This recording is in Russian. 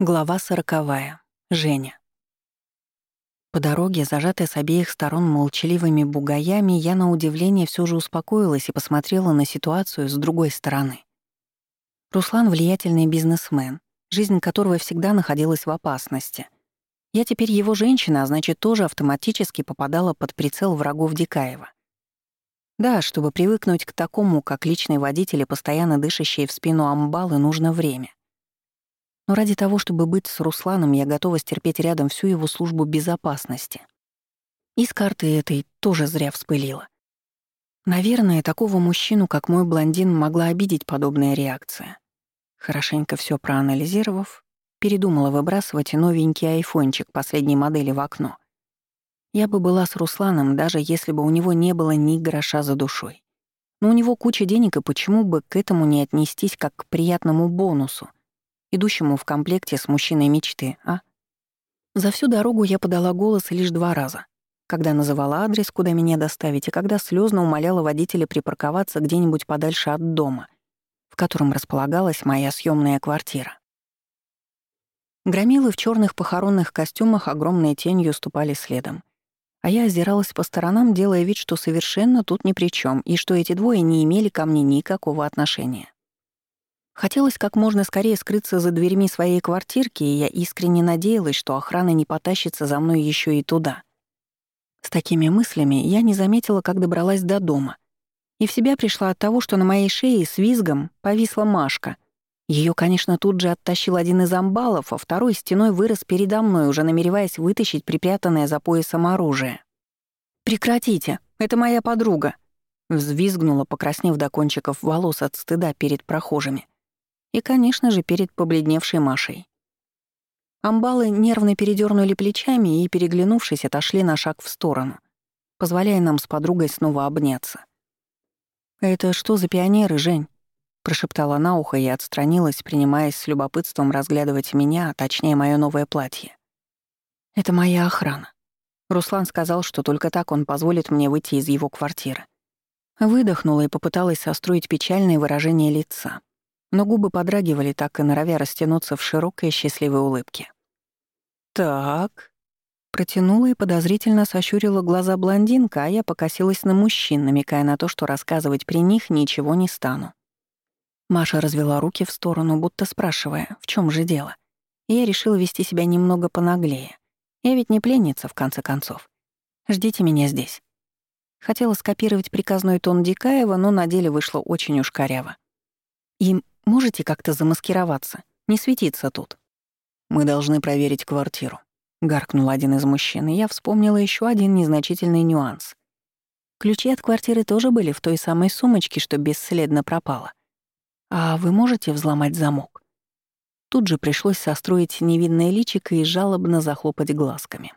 Глава сороковая. Женя. По дороге, зажатая с обеих сторон молчаливыми бугаями, я на удивление все же успокоилась и посмотрела на ситуацию с другой стороны. Руслан — влиятельный бизнесмен, жизнь которого всегда находилась в опасности. Я теперь его женщина, а значит, тоже автоматически попадала под прицел врагов Дикаева. Да, чтобы привыкнуть к такому, как личный водитель и постоянно дышащие в спину амбалы, нужно время — но ради того, чтобы быть с Русланом, я готова стерпеть рядом всю его службу безопасности. И с карты этой тоже зря вспылила. Наверное, такого мужчину, как мой блондин, могла обидеть подобная реакция. Хорошенько все проанализировав, передумала выбрасывать новенький айфончик последней модели в окно. Я бы была с Русланом, даже если бы у него не было ни гроша за душой. Но у него куча денег, и почему бы к этому не отнестись как к приятному бонусу — идущему в комплекте с мужчиной мечты, а? За всю дорогу я подала голос лишь два раза. Когда называла адрес, куда меня доставить, и когда слезно умоляла водителя припарковаться где-нибудь подальше от дома, в котором располагалась моя съемная квартира. Громилы в черных похоронных костюмах огромной тенью ступали следом. А я озиралась по сторонам, делая вид, что совершенно тут ни при чем, и что эти двое не имели ко мне никакого отношения. Хотелось как можно скорее скрыться за дверьми своей квартирки, и я искренне надеялась, что охрана не потащится за мной еще и туда. С такими мыслями я не заметила, как добралась до дома. И в себя пришла от того, что на моей шее с визгом повисла Машка. Ее, конечно, тут же оттащил один из амбалов, а второй стеной вырос передо мной, уже намереваясь вытащить припрятанное за поясом оружие. «Прекратите! Это моя подруга!» Взвизгнула, покраснев до кончиков волос от стыда перед прохожими. И, конечно же, перед побледневшей Машей. Амбалы нервно передернули плечами и, переглянувшись, отошли на шаг в сторону, позволяя нам с подругой снова обняться. «Это что за пионеры, Жень?» — прошептала на ухо и отстранилась, принимаясь с любопытством разглядывать меня, а точнее, мое новое платье. «Это моя охрана». Руслан сказал, что только так он позволит мне выйти из его квартиры. Выдохнула и попыталась состроить печальное выражение лица но губы подрагивали так и норовя растянуться в широкой счастливой улыбке. «Так...» Протянула и подозрительно сощурила глаза блондинка, а я покосилась на мужчин, намекая на то, что рассказывать при них ничего не стану. Маша развела руки в сторону, будто спрашивая, в чем же дело. Я решила вести себя немного понаглее. Я ведь не пленница, в конце концов. Ждите меня здесь. Хотела скопировать приказной тон Дикаева, но на деле вышло очень уж коряво. Им Можете как-то замаскироваться? Не светиться тут. Мы должны проверить квартиру. Гаркнул один из мужчин, и я вспомнила еще один незначительный нюанс. Ключи от квартиры тоже были в той самой сумочке, что бесследно пропала. А вы можете взломать замок? Тут же пришлось состроить невинное личико и жалобно захлопать глазками.